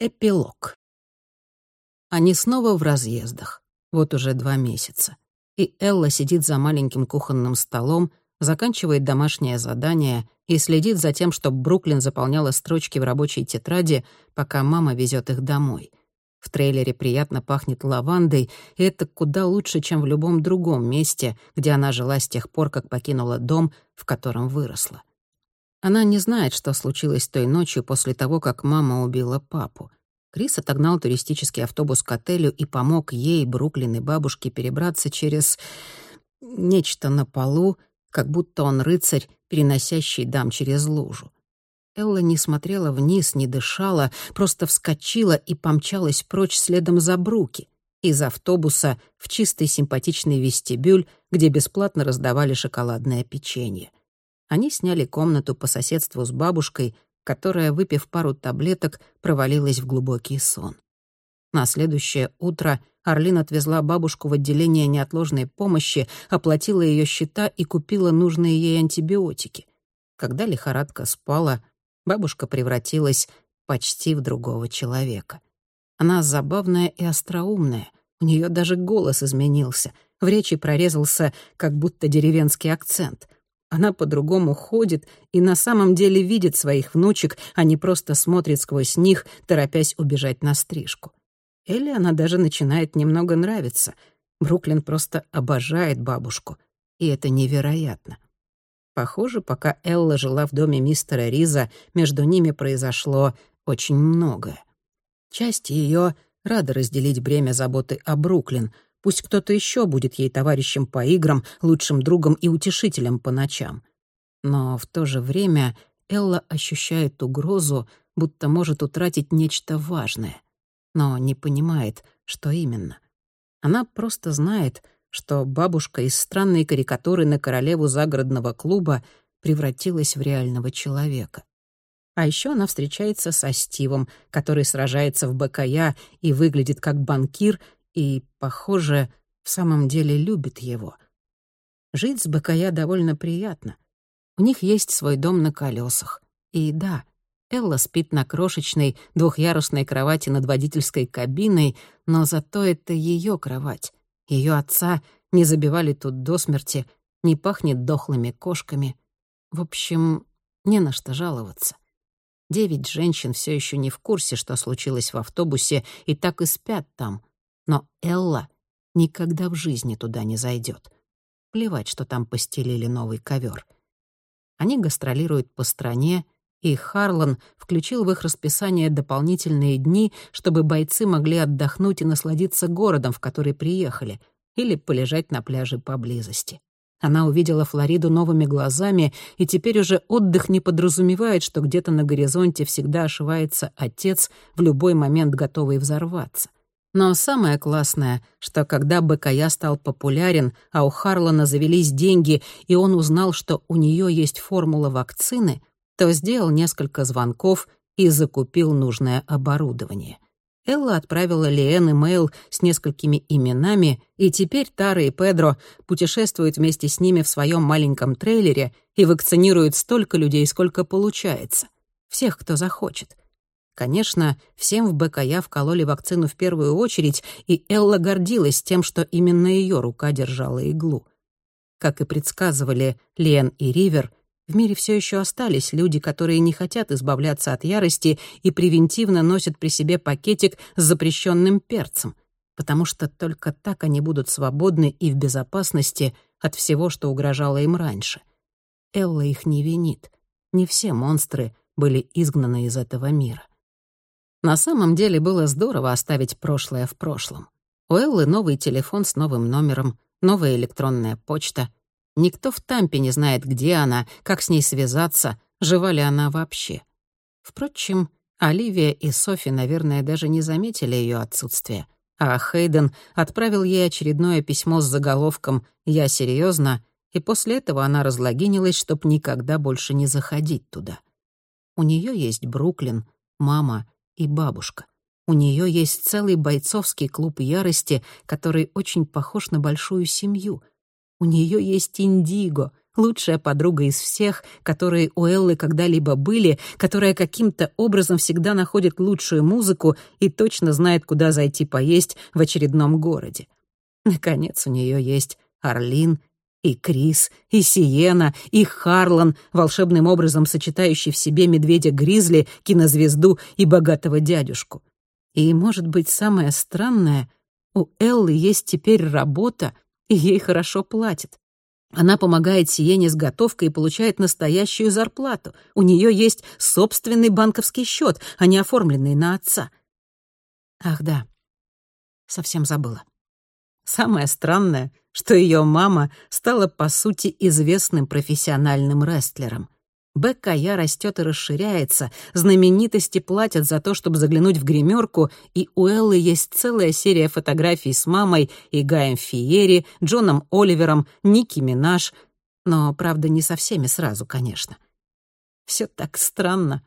Эпилог. Они снова в разъездах. Вот уже два месяца. И Элла сидит за маленьким кухонным столом, заканчивает домашнее задание и следит за тем, чтобы Бруклин заполняла строчки в рабочей тетради, пока мама везет их домой. В трейлере приятно пахнет лавандой, и это куда лучше, чем в любом другом месте, где она жила с тех пор, как покинула дом, в котором выросла. Она не знает, что случилось той ночью после того, как мама убила папу. Крис отогнал туристический автобус к отелю и помог ей, Бруклин и бабушке перебраться через... нечто на полу, как будто он рыцарь, переносящий дам через лужу. Элла не смотрела вниз, не дышала, просто вскочила и помчалась прочь следом за Бруки. Из автобуса в чистый симпатичный вестибюль, где бесплатно раздавали шоколадное печенье. Они сняли комнату по соседству с бабушкой, которая, выпив пару таблеток, провалилась в глубокий сон. На следующее утро Орлин отвезла бабушку в отделение неотложной помощи, оплатила ее счета и купила нужные ей антибиотики. Когда лихорадка спала, бабушка превратилась почти в другого человека. Она забавная и остроумная, у нее даже голос изменился, в речи прорезался как будто деревенский акцент — она по-другому ходит и на самом деле видит своих внучек, а не просто смотрит сквозь них, торопясь убежать на стрижку. Элли она даже начинает немного нравиться. Бруклин просто обожает бабушку, и это невероятно. Похоже, пока Элла жила в доме мистера Риза, между ними произошло очень многое. Часть ее рада разделить бремя заботы о Бруклин — Пусть кто-то еще будет ей товарищем по играм, лучшим другом и утешителем по ночам. Но в то же время Элла ощущает угрозу, будто может утратить нечто важное, но не понимает, что именно. Она просто знает, что бабушка из странной карикатуры на королеву загородного клуба превратилась в реального человека. А еще она встречается со Стивом, который сражается в БКЯ и выглядит как банкир, и, похоже, в самом деле любит его. Жить с Бакая довольно приятно. У них есть свой дом на колесах. И да, Элла спит на крошечной двухъярусной кровати над водительской кабиной, но зато это ее кровать. Ее отца не забивали тут до смерти, не пахнет дохлыми кошками. В общем, не на что жаловаться. Девять женщин все еще не в курсе, что случилось в автобусе, и так и спят там. Но Элла никогда в жизни туда не зайдет. Плевать, что там постелили новый ковер. Они гастролируют по стране, и Харлан включил в их расписание дополнительные дни, чтобы бойцы могли отдохнуть и насладиться городом, в который приехали, или полежать на пляже поблизости. Она увидела Флориду новыми глазами, и теперь уже отдых не подразумевает, что где-то на горизонте всегда ошивается отец, в любой момент готовый взорваться. Но самое классное, что когда БКЯ стал популярен, а у Харлана завелись деньги, и он узнал, что у нее есть формула вакцины, то сделал несколько звонков и закупил нужное оборудование. Элла отправила Лиэн имейл с несколькими именами, и теперь Тара и Педро путешествуют вместе с ними в своем маленьком трейлере и вакцинируют столько людей, сколько получается. Всех, кто захочет. Конечно, всем в БКЯ вкололи вакцину в первую очередь, и Элла гордилась тем, что именно ее рука держала иглу. Как и предсказывали Лен и Ривер, в мире все еще остались люди, которые не хотят избавляться от ярости и превентивно носят при себе пакетик с запрещенным перцем, потому что только так они будут свободны и в безопасности от всего, что угрожало им раньше. Элла их не винит. Не все монстры были изгнаны из этого мира. На самом деле было здорово оставить прошлое в прошлом. У Эллы новый телефон с новым номером, новая электронная почта. Никто в Тампе не знает, где она, как с ней связаться, жива ли она вообще. Впрочем, Оливия и Софи, наверное, даже не заметили ее отсутствие. А Хейден отправил ей очередное письмо с заголовком «Я серьезно, и после этого она разлогинилась, чтоб никогда больше не заходить туда. У нее есть Бруклин, мама и бабушка. У нее есть целый бойцовский клуб ярости, который очень похож на большую семью. У нее есть Индиго, лучшая подруга из всех, которые у Эллы когда-либо были, которая каким-то образом всегда находит лучшую музыку и точно знает, куда зайти поесть в очередном городе. Наконец, у нее есть Орлин и Крис, и Сиена, и Харлан, волшебным образом сочетающий в себе медведя-гризли, кинозвезду и богатого дядюшку. И, может быть, самое странное, у Эллы есть теперь работа, и ей хорошо платят. Она помогает Сиене с готовкой и получает настоящую зарплату. У нее есть собственный банковский счет, а не оформленный на отца. Ах да, совсем забыла. Самое странное, что ее мама стала, по сути, известным профессиональным рестлером. БКЯ растет и расширяется, знаменитости платят за то, чтобы заглянуть в гримерку, и у Эллы есть целая серия фотографий с мамой и Гаем Фиери, Джоном Оливером, Ники Минаж, но, правда, не со всеми сразу, конечно. Все так странно,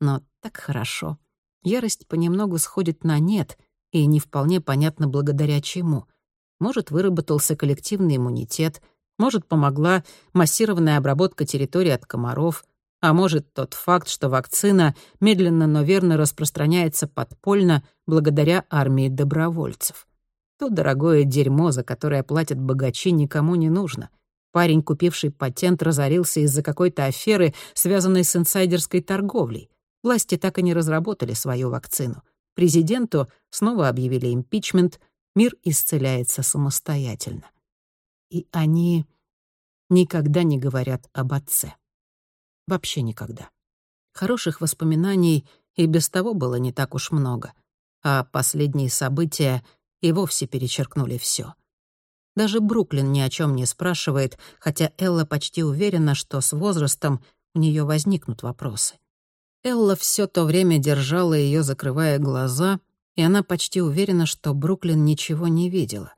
но так хорошо. Ярость понемногу сходит на нет, и не вполне понятно, благодаря чему — может, выработался коллективный иммунитет, может, помогла массированная обработка территории от комаров, а может, тот факт, что вакцина медленно, но верно распространяется подпольно благодаря армии добровольцев. То дорогое дерьмо, за которое платят богачи, никому не нужно. Парень, купивший патент, разорился из-за какой-то аферы, связанной с инсайдерской торговлей. Власти так и не разработали свою вакцину. Президенту снова объявили импичмент, мир исцеляется самостоятельно. И они никогда не говорят об отце. Вообще никогда. Хороших воспоминаний и без того было не так уж много, а последние события и вовсе перечеркнули все. Даже Бруклин ни о чем не спрашивает, хотя Элла почти уверена, что с возрастом у нее возникнут вопросы. Элла все то время держала ее, закрывая глаза, и она почти уверена, что Бруклин ничего не видела.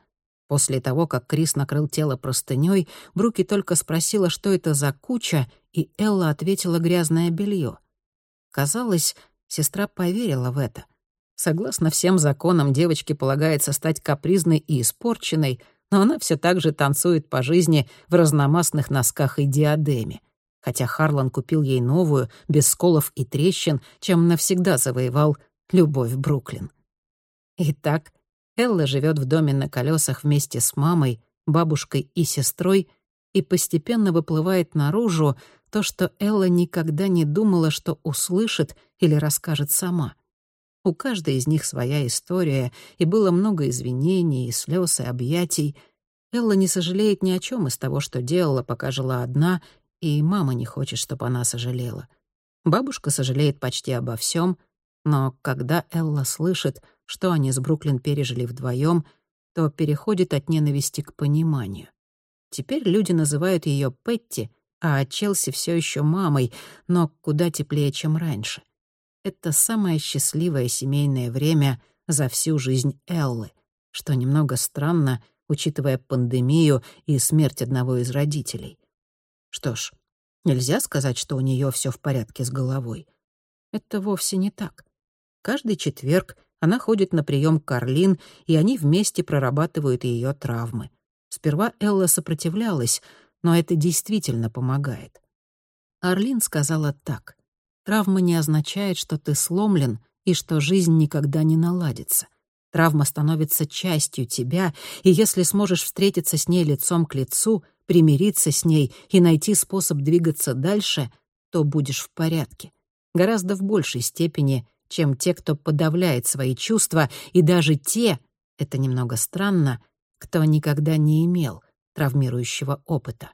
После того, как Крис накрыл тело простынёй, Бруки только спросила, что это за куча, и Элла ответила «грязное белье. Казалось, сестра поверила в это. Согласно всем законам, девочке полагается стать капризной и испорченной, но она все так же танцует по жизни в разномастных носках и диадеме. Хотя Харлан купил ей новую, без сколов и трещин, чем навсегда завоевал любовь Бруклин. Итак, Элла живет в доме на колесах вместе с мамой, бабушкой и сестрой и постепенно выплывает наружу то, что Элла никогда не думала, что услышит или расскажет сама. У каждой из них своя история, и было много извинений, и слез, и объятий. Элла не сожалеет ни о чем из того, что делала, пока жила одна, и мама не хочет, чтобы она сожалела. Бабушка сожалеет почти обо всем, но когда Элла слышит, что они с Бруклин пережили вдвоем, то переходит от ненависти к пониманию. Теперь люди называют ее Петти, а Челси все еще мамой, но куда теплее, чем раньше. Это самое счастливое семейное время за всю жизнь Эллы, что немного странно, учитывая пандемию и смерть одного из родителей. Что ж, нельзя сказать, что у нее все в порядке с головой. Это вовсе не так. Каждый четверг она ходит на прием к Карлин, и они вместе прорабатывают ее травмы. Сперва Элла сопротивлялась, но это действительно помогает. Арлин сказала так. «Травма не означает, что ты сломлен и что жизнь никогда не наладится. Травма становится частью тебя, и если сможешь встретиться с ней лицом к лицу, примириться с ней и найти способ двигаться дальше, то будешь в порядке. Гораздо в большей степени, чем те, кто подавляет свои чувства, и даже те, это немного странно, кто никогда не имел травмирующего опыта.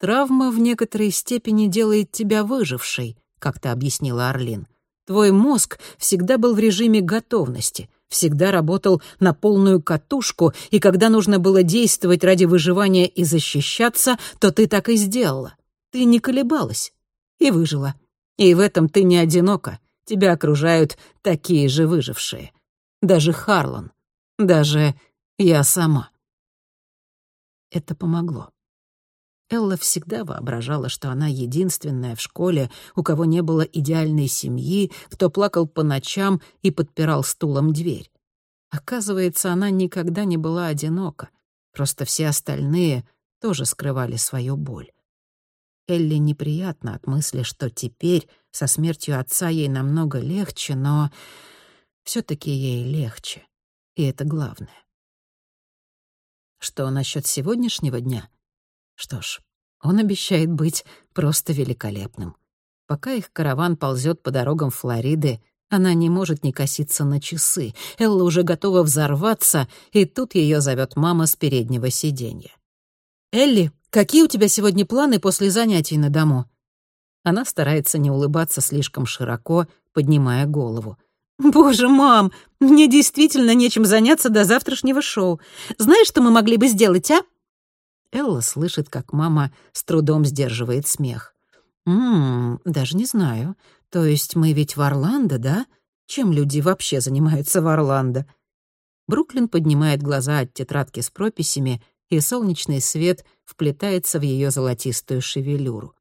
«Травма в некоторой степени делает тебя выжившей», — как-то объяснила Орлин. «Твой мозг всегда был в режиме готовности, всегда работал на полную катушку, и когда нужно было действовать ради выживания и защищаться, то ты так и сделала. Ты не колебалась и выжила. И в этом ты не одинока. Тебя окружают такие же выжившие. Даже Харлан. Даже я сама. Это помогло. Элла всегда воображала, что она единственная в школе, у кого не было идеальной семьи, кто плакал по ночам и подпирал стулом дверь. Оказывается, она никогда не была одинока. Просто все остальные тоже скрывали свою боль. Элли неприятно от мысли, что теперь со смертью отца ей намного легче, но все таки ей легче. И это главное. Что насчет сегодняшнего дня? Что ж, он обещает быть просто великолепным. Пока их караван ползет по дорогам Флориды, она не может не коситься на часы. Элла уже готова взорваться, и тут ее зовет мама с переднего сиденья. «Элли, какие у тебя сегодня планы после занятий на дому?» Она старается не улыбаться слишком широко, поднимая голову. «Боже, мам, мне действительно нечем заняться до завтрашнего шоу. Знаешь, что мы могли бы сделать, а?» Элла слышит, как мама с трудом сдерживает смех. «Ммм, даже не знаю. То есть мы ведь в Орландо, да? Чем люди вообще занимаются в Орландо?» Бруклин поднимает глаза от тетрадки с прописями, и солнечный свет вплетается в ее золотистую шевелюру.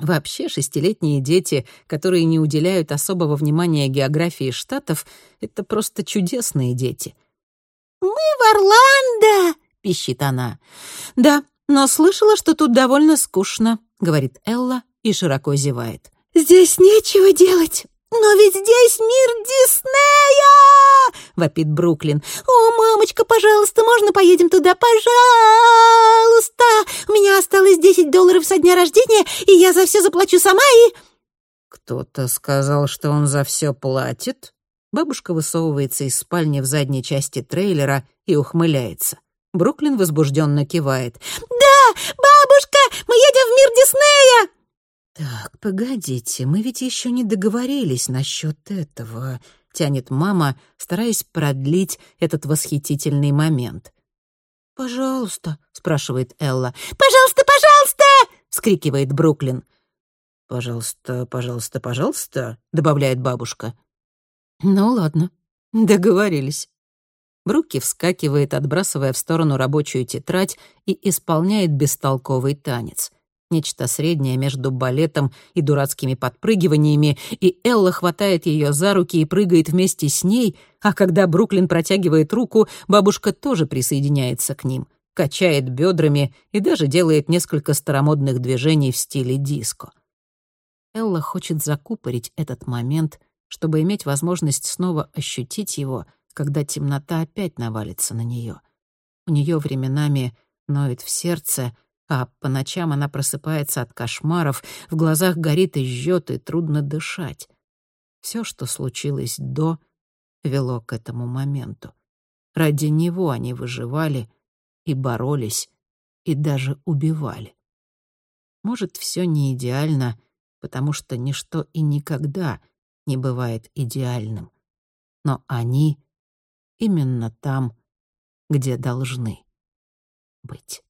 Вообще, шестилетние дети, которые не уделяют особого внимания географии штатов, это просто чудесные дети. «Мы в Орландо!» — пищит она. «Да, но слышала, что тут довольно скучно», — говорит Элла и широко зевает. «Здесь нечего делать, но ведь здесь мир Диснея!» — вопит Бруклин. «О, мамочка, пожалуйста, можно поедем туда? Пожалуйста! У меня осталось 10 долларов со дня рождения, и я за все заплачу сама и...» «Кто-то сказал, что он за все платит?» Бабушка высовывается из спальни в задней части трейлера и ухмыляется. Бруклин возбужденно кивает. «Да, бабушка, мы едем в мир Диснея!» «Так, погодите, мы ведь еще не договорились насчет этого», — тянет мама, стараясь продлить этот восхитительный момент. «Пожалуйста», — спрашивает Элла. «Пожалуйста, пожалуйста!» — вскрикивает Бруклин. «Пожалуйста, пожалуйста, пожалуйста», — добавляет бабушка. «Ну ладно, договорились». Бруки вскакивает, отбрасывая в сторону рабочую тетрадь и исполняет бестолковый танец. Нечто среднее между балетом и дурацкими подпрыгиваниями, и Элла хватает ее за руки и прыгает вместе с ней, а когда Бруклин протягивает руку, бабушка тоже присоединяется к ним, качает бедрами и даже делает несколько старомодных движений в стиле диско. Элла хочет закупорить этот момент, чтобы иметь возможность снова ощутить его — когда темнота опять навалится на нее. У нее временами ноет в сердце, а по ночам она просыпается от кошмаров, в глазах горит и жжет, и трудно дышать. Все, что случилось до, вело к этому моменту. Ради него они выживали и боролись, и даже убивали. Может, все не идеально, потому что ничто и никогда не бывает идеальным. Но они именно там, где должны быть.